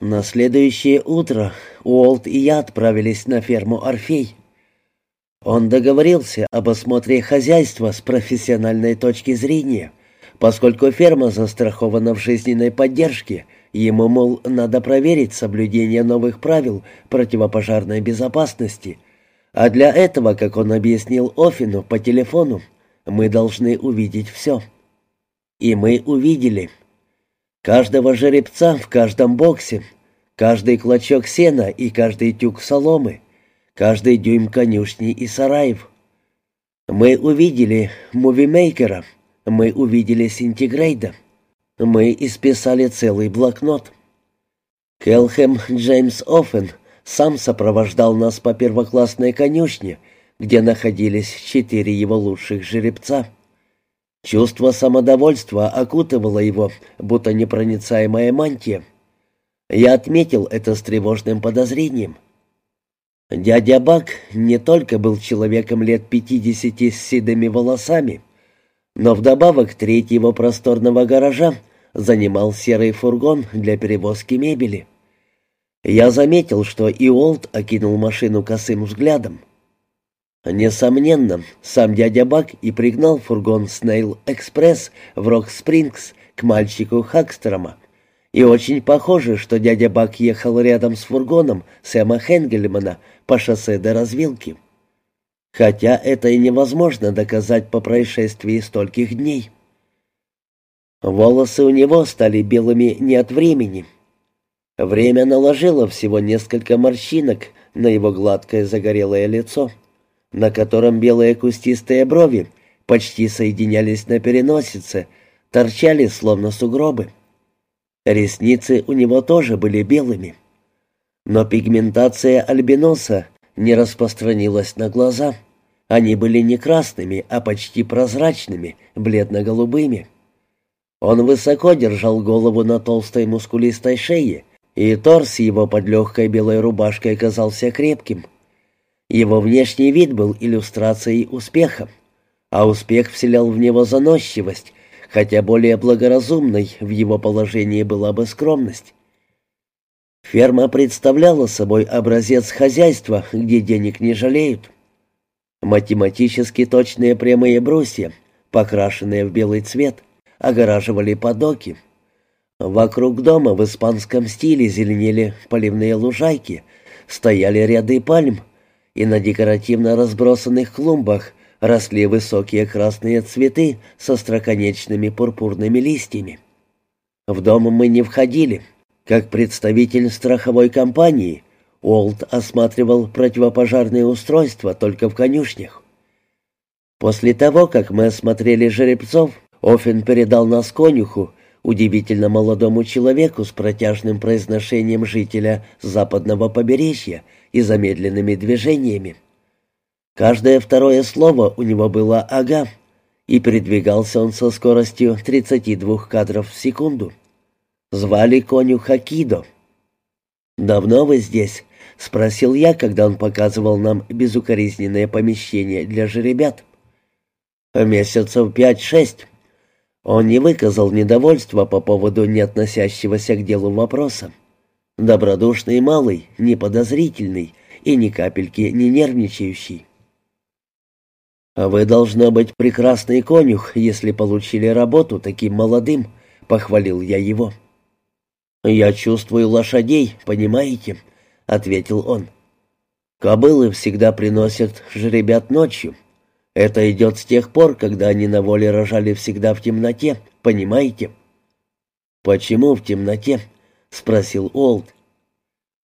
На следующее утро Уолт и я отправились на ферму «Орфей». Он договорился об осмотре хозяйства с профессиональной точки зрения, поскольку ферма застрахована в жизненной поддержке, ему, мол, надо проверить соблюдение новых правил противопожарной безопасности, а для этого, как он объяснил Офину по телефону, мы должны увидеть все. И мы увидели – Каждого жеребца в каждом боксе, каждый клочок сена и каждый тюк соломы, каждый дюйм конюшни и сараев. Мы увидели мувимейкера, мы увидели синтегрейда, мы исписали целый блокнот. Келхэм Джеймс Оффен сам сопровождал нас по первоклассной конюшне, где находились четыре его лучших жеребца. Чувство самодовольства окутывало его, будто непроницаемая мантия. Я отметил это с тревожным подозрением. Дядя Бак не только был человеком лет пятидесяти с седыми волосами, но вдобавок треть его просторного гаража занимал серый фургон для перевозки мебели. Я заметил, что Иолт окинул машину косым взглядом. Несомненно, сам дядя Бак и пригнал фургон Снейл Экспресс в Рок-Спрингс к мальчику Хакстрома. И очень похоже, что дядя Бак ехал рядом с фургоном Сэма Хенгельмана по шоссе до развилки. Хотя это и невозможно доказать по происшествии стольких дней. Волосы у него стали белыми не от времени. Время наложило всего несколько морщинок на его гладкое загорелое лицо на котором белые кустистые брови почти соединялись на переносице, торчали словно сугробы. Ресницы у него тоже были белыми. Но пигментация альбиноса не распространилась на глаза. Они были не красными, а почти прозрачными, бледно-голубыми. Он высоко держал голову на толстой мускулистой шее, и торс его под легкой белой рубашкой казался крепким. Его внешний вид был иллюстрацией успеха, а успех вселял в него заносчивость, хотя более благоразумной в его положении была бы скромность. Ферма представляла собой образец хозяйства, где денег не жалеют. Математически точные прямые брусья, покрашенные в белый цвет, огораживали подоки. Вокруг дома в испанском стиле зеленели поливные лужайки, стояли ряды пальм, и на декоративно разбросанных клумбах росли высокие красные цветы со строконечными пурпурными листьями. В дом мы не входили. Как представитель страховой компании, Уолт осматривал противопожарные устройства только в конюшнях. После того, как мы осмотрели жеребцов, Оффин передал нас конюху, удивительно молодому человеку с протяжным произношением жителя западного побережья и замедленными движениями. Каждое второе слово у него было «ага», и передвигался он со скоростью 32 кадров в секунду. Звали конюха Кидо. «Давно вы здесь?» — спросил я, когда он показывал нам безукоризненное помещение для жеребят. «Месяцев пять-шесть». Он не выказал недовольства по поводу не относящегося к делу вопроса. Добродушный малый, неподозрительный и ни капельки не нервничающий. «А вы, должно быть, прекрасный конюх, если получили работу таким молодым», — похвалил я его. «Я чувствую лошадей, понимаете?» — ответил он. «Кобылы всегда приносят жеребят ночью. Это идет с тех пор, когда они на воле рожали всегда в темноте, понимаете?» «Почему в темноте?» — спросил Олд.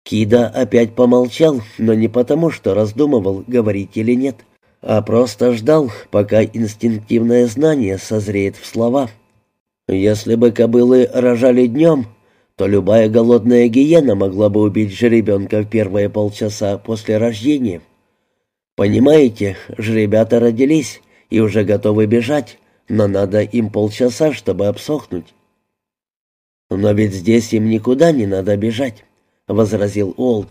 Кида опять помолчал, но не потому, что раздумывал, говорить или нет, а просто ждал, пока инстинктивное знание созреет в слова. «Если бы кобылы рожали днем, то любая голодная гиена могла бы убить жеребенка в первые полчаса после рождения». Понимаете, жеребята родились и уже готовы бежать, но надо им полчаса, чтобы обсохнуть. Но ведь здесь им никуда не надо бежать, возразил Олд.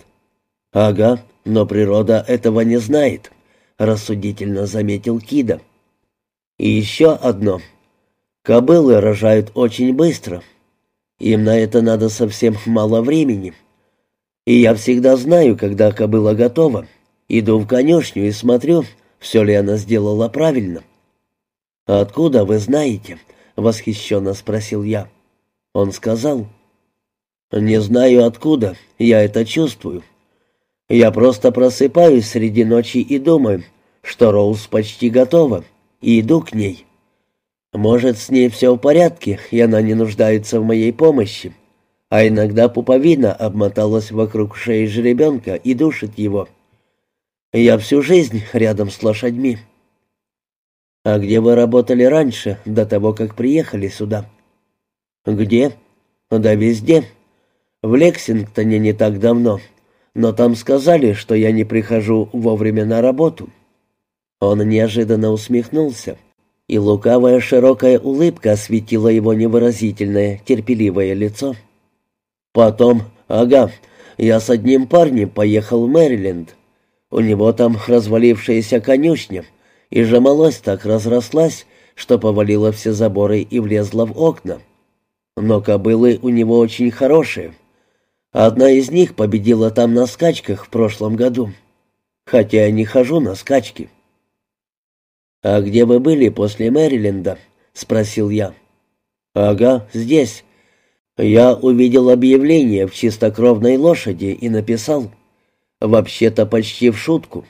Ага, но природа этого не знает, рассудительно заметил Кида. И еще одно. Кобылы рожают очень быстро. Им на это надо совсем мало времени. И я всегда знаю, когда кобыла готова. Иду в конюшню и смотрю, все ли она сделала правильно. «Откуда вы знаете?» — восхищенно спросил я. Он сказал, «Не знаю откуда, я это чувствую. Я просто просыпаюсь среди ночи и думаю, что Роуз почти готова, и иду к ней. Может, с ней все в порядке, и она не нуждается в моей помощи. А иногда пуповина обмоталась вокруг шеи жеребенка и душит его. Я всю жизнь рядом с лошадьми. А где вы работали раньше, до того, как приехали сюда? Где? Да везде. В Лексингтоне не так давно. Но там сказали, что я не прихожу вовремя на работу. Он неожиданно усмехнулся и лукавая широкая улыбка осветила его невыразительное, терпеливое лицо. Потом, ага, я с одним парнем поехал в Мэриленд. У него там развалившаяся конюшня, и жамалось так разрослась, что повалила все заборы и влезла в окна. Но кобылы у него очень хорошие. Одна из них победила там на скачках в прошлом году. Хотя я не хожу на скачки. «А где вы были после Мэриленда?» — спросил я. «Ага, здесь. Я увидел объявление в чистокровной лошади и написал. Вообще-то почти в шутку.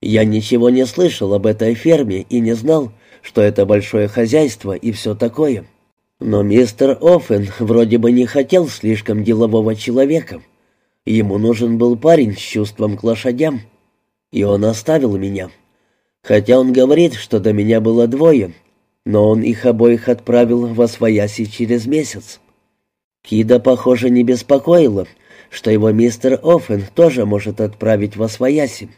Я ничего не слышал об этой ферме и не знал, что это большое хозяйство и все такое. Но мистер Оффен вроде бы не хотел слишком делового человека. Ему нужен был парень с чувством к лошадям. И он оставил меня». Хотя он говорит, что до меня было двое, но он их обоих отправил во свояси через месяц. Кида, похоже, не беспокоило, что его мистер Оффен тоже может отправить во свояси.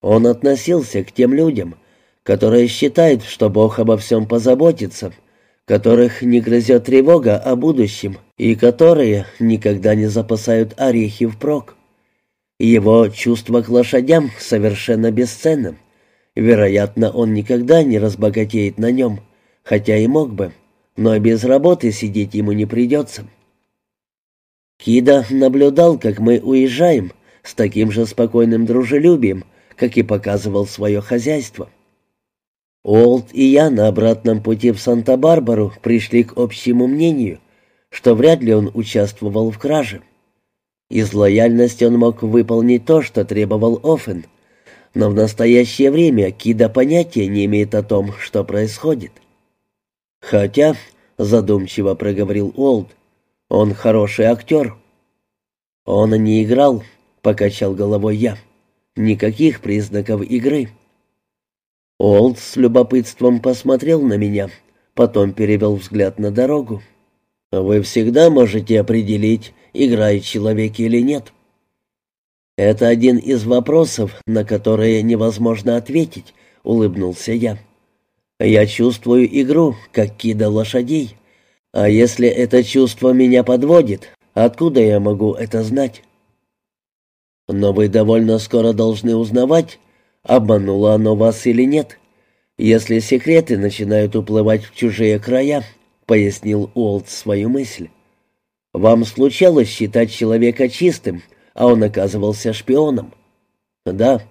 Он относился к тем людям, которые считают, что Бог обо всем позаботится, которых не грызет тревога о будущем и которые никогда не запасают орехи впрок. Его чувство к лошадям совершенно бесценно. Вероятно, он никогда не разбогатеет на нем, хотя и мог бы, но без работы сидеть ему не придется. Кида наблюдал, как мы уезжаем, с таким же спокойным дружелюбием, как и показывал свое хозяйство. Олд и я на обратном пути в Санта-Барбару пришли к общему мнению, что вряд ли он участвовал в краже. Из лояльности он мог выполнить то, что требовал Оффен, но в настоящее время Кида понятия не имеет о том, что происходит. Хотя, задумчиво проговорил Уолт, он хороший актер. Он не играл, покачал головой я. Никаких признаков игры. Олд с любопытством посмотрел на меня, потом перевел взгляд на дорогу. «Вы всегда можете определить, играет человек или нет?» «Это один из вопросов, на которые невозможно ответить», — улыбнулся я. «Я чувствую игру, как кида лошадей. А если это чувство меня подводит, откуда я могу это знать?» «Но вы довольно скоро должны узнавать, обмануло оно вас или нет. Если секреты начинают уплывать в чужие края», — пояснил Уолт свою мысль. «Вам случалось считать человека чистым, а он оказывался шпионом. Да,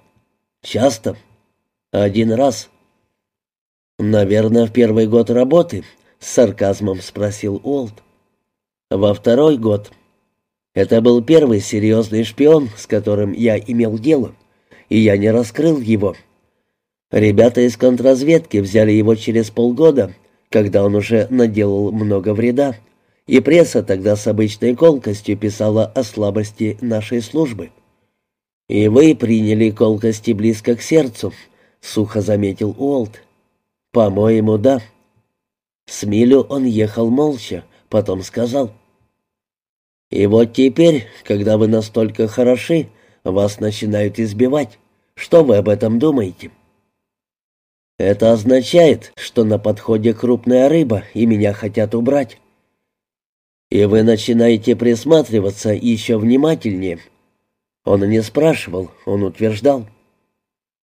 часто. Один раз. Наверное, в первый год работы, с сарказмом спросил Уолт. Во второй год. Это был первый серьезный шпион, с которым я имел дело, и я не раскрыл его. Ребята из контрразведки взяли его через полгода, когда он уже наделал много вреда и пресса тогда с обычной колкостью писала о слабости нашей службы. «И вы приняли колкости близко к сердцу», — сухо заметил Уолт. «По-моему, да». С милю он ехал молча, потом сказал. «И вот теперь, когда вы настолько хороши, вас начинают избивать. Что вы об этом думаете?» «Это означает, что на подходе крупная рыба, и меня хотят убрать. И вы начинаете присматриваться еще внимательнее. Он не спрашивал, он утверждал.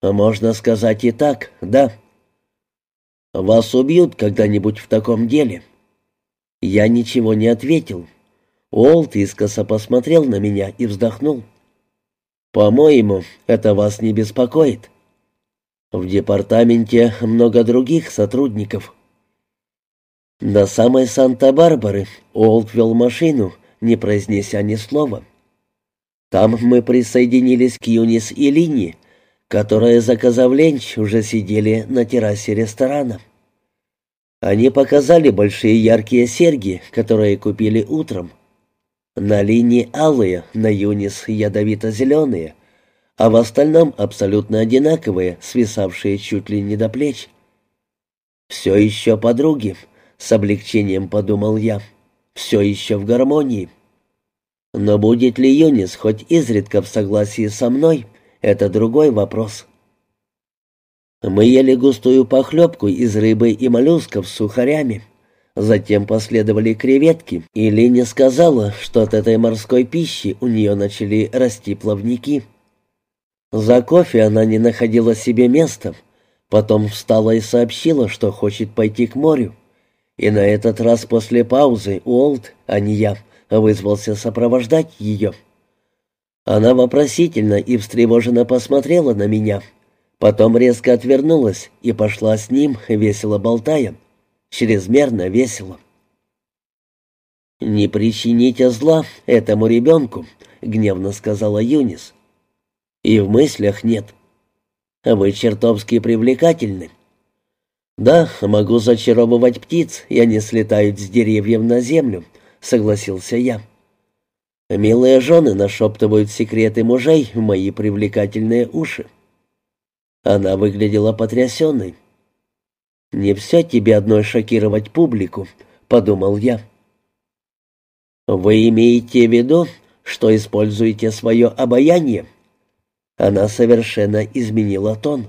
Можно сказать и так, да. Вас убьют когда-нибудь в таком деле. Я ничего не ответил. Уолт искоса посмотрел на меня и вздохнул. «По-моему, это вас не беспокоит. В департаменте много других сотрудников». До самой Санта-Барбары Уолт вел машину, не произнеся ни слова. Там мы присоединились к Юнис и Линни, которые, заказав ленч, уже сидели на террасе ресторана. Они показали большие яркие серьги, которые купили утром. На линии алые, на Юнис ядовито-зеленые, а в остальном абсолютно одинаковые, свисавшие чуть ли не до плеч. «Все еще подруги», — с облегчением подумал я, — «все еще в гармонии». Но будет ли Юнис хоть изредка в согласии со мной, это другой вопрос. Мы ели густую похлебку из рыбы и моллюсков с сухарями. Затем последовали креветки, и Линя сказала, что от этой морской пищи у нее начали расти плавники. За кофе она не находила себе места, потом встала и сообщила, что хочет пойти к морю. И на этот раз после паузы Уолт, а не я, вызвался сопровождать ее. Она вопросительно и встревоженно посмотрела на меня, потом резко отвернулась и пошла с ним, весело болтая. Чрезмерно весело. «Не причините зла этому ребенку», — гневно сказала Юнис. «И в мыслях нет. Вы чертовски привлекательны. Да, могу зачаровывать птиц, и они слетают с деревьев на землю, — согласился я. «Милые жены нашептывают секреты мужей в мои привлекательные уши». Она выглядела потрясенной. «Не все тебе одной шокировать публику», — подумал я. «Вы имеете в виду, что используете свое обаяние?» Она совершенно изменила тон.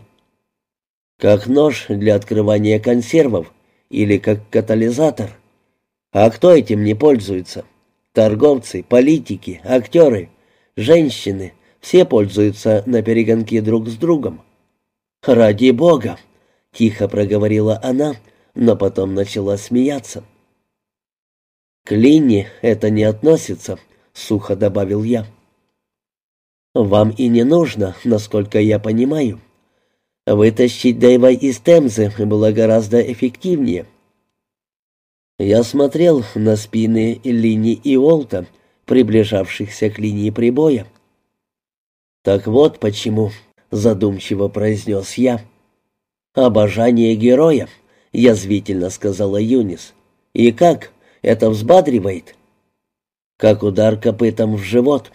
«Как нож для открывания консервов или как катализатор?» А кто этим не пользуется? Торговцы, политики, актеры, женщины. Все пользуются на перегонки друг с другом. «Ради Бога!» — тихо проговорила она, но потом начала смеяться. «К Линне это не относится», — сухо добавил я. «Вам и не нужно, насколько я понимаю. Вытащить Дэйва из Темзы было гораздо эффективнее». Я смотрел на спины Лини и Олта, приближавшихся к линии прибоя. «Так вот почему», — задумчиво произнес я. «Обожание героя», — язвительно сказала Юнис. «И как? Это взбадривает?» «Как удар копытом в живот».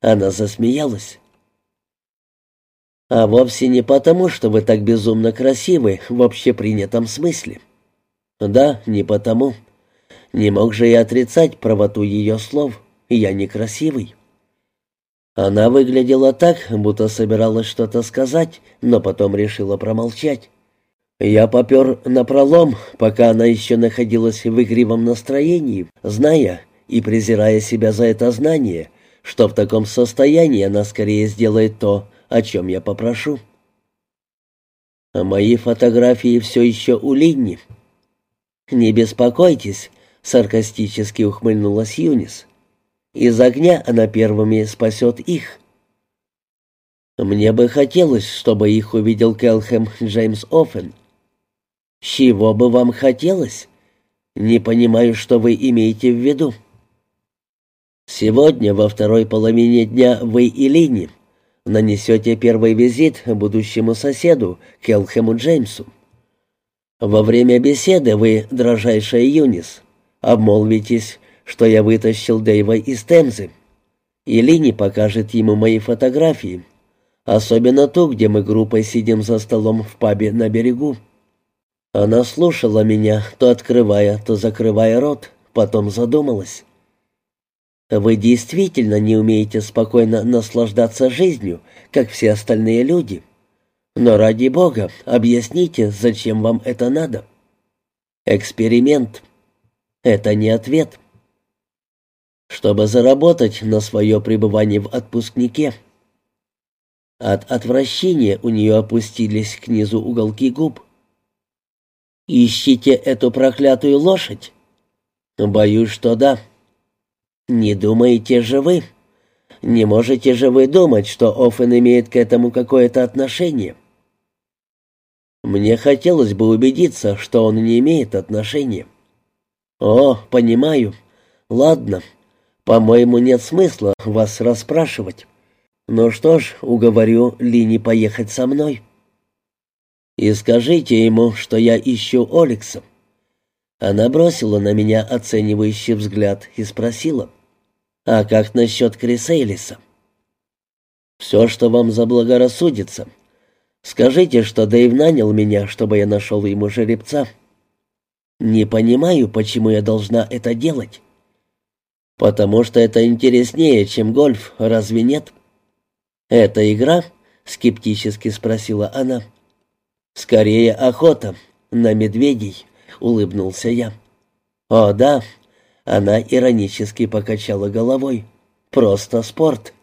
Она засмеялась. «А вовсе не потому, что вы так безумно красивы в общепринятом смысле. Да, не потому. Не мог же я отрицать правоту ее слов. Я некрасивый. Она выглядела так, будто собиралась что-то сказать, но потом решила промолчать. Я попер на пролом, пока она еще находилась в игривом настроении, зная и презирая себя за это знание, что в таком состоянии она скорее сделает то, о чем я попрошу. Мои фотографии все еще у Линни, «Не беспокойтесь», — саркастически ухмыльнулась Юнис. «Из огня она первыми спасет их». «Мне бы хотелось, чтобы их увидел Келхэм Джеймс Оффен». «Чего бы вам хотелось? Не понимаю, что вы имеете в виду». «Сегодня, во второй половине дня, вы и Линни нанесете первый визит будущему соседу, Келхэму Джеймсу. Во время беседы вы, дрожайшая Юнис, обмолвитесь, что я вытащил Дэйва из Темзы. И Лини покажет ему мои фотографии, особенно ту, где мы группой сидим за столом в пабе на берегу. Она слушала меня, то открывая, то закрывая рот, потом задумалась. «Вы действительно не умеете спокойно наслаждаться жизнью, как все остальные люди?» Но ради бога, объясните, зачем вам это надо? Эксперимент. Это не ответ. Чтобы заработать на свое пребывание в отпускнике. От отвращения у нее опустились к низу уголки губ. «Ищите эту проклятую лошадь?» Боюсь, что да. Не думаете же вы? Не можете же вы думать, что Оффен имеет к этому какое-то отношение? Мне хотелось бы убедиться, что он не имеет отношения. О, понимаю. Ладно. По-моему, нет смысла вас расспрашивать. Ну что ж, уговорю Лини поехать со мной. И скажите ему, что я ищу Олекса. Она бросила на меня оценивающий взгляд и спросила, «А как насчет Крисейлиса?» «Все, что вам заблагорассудится. Скажите, что Дэйв нанял меня, чтобы я нашел ему жеребца». «Не понимаю, почему я должна это делать». «Потому что это интереснее, чем гольф, разве нет?» «Это игра?» — скептически спросила она. «Скорее охота на медведей», — улыбнулся я. «О, да», — она иронически покачала головой. «Просто спорт».